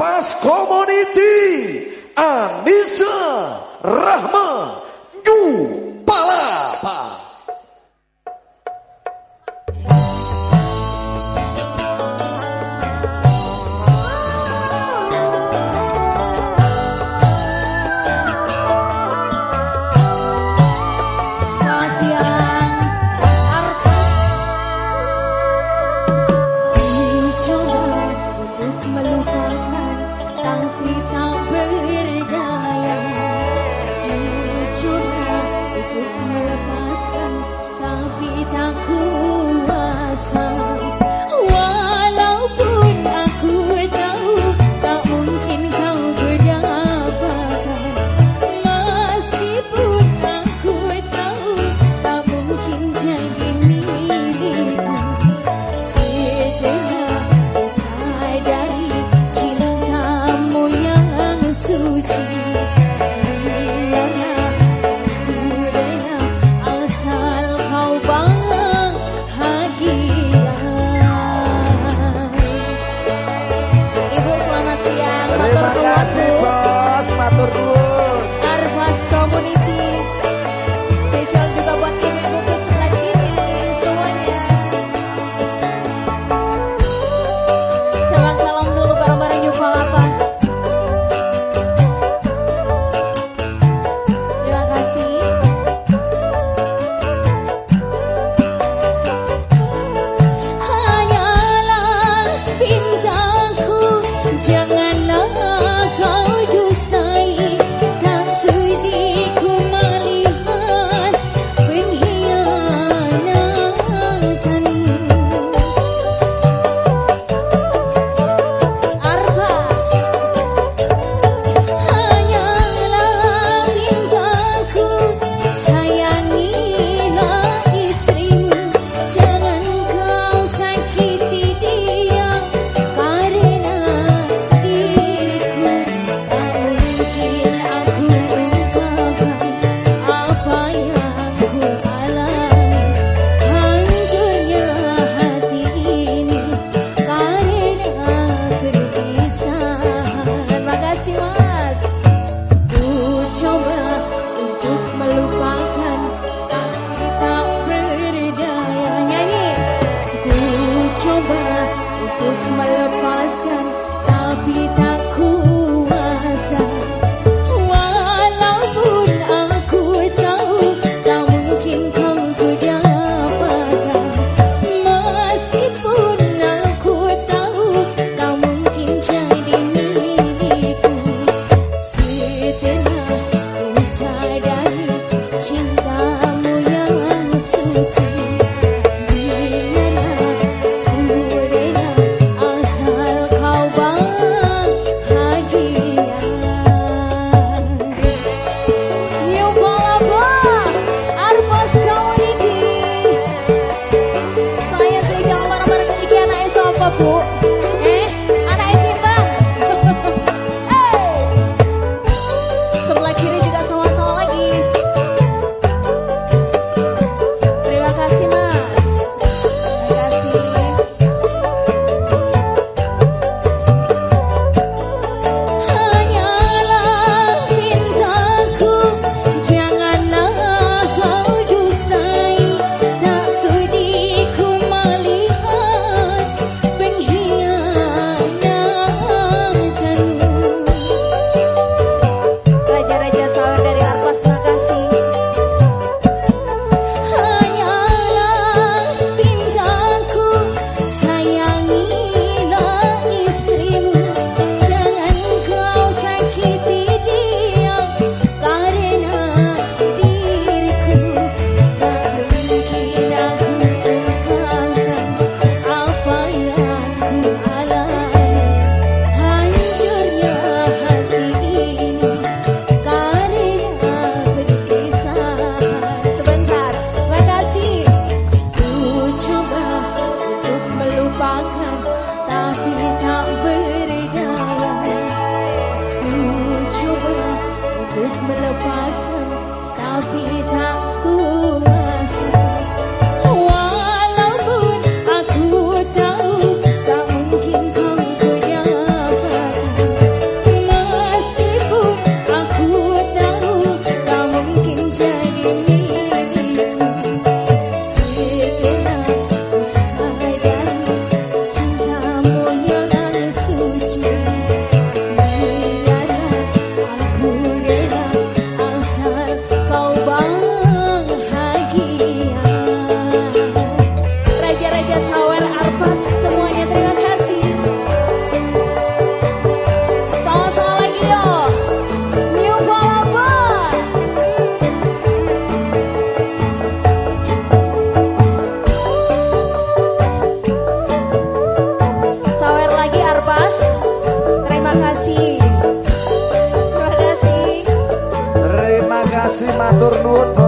Arpas Community Anissa Rahma New Palapa estornudo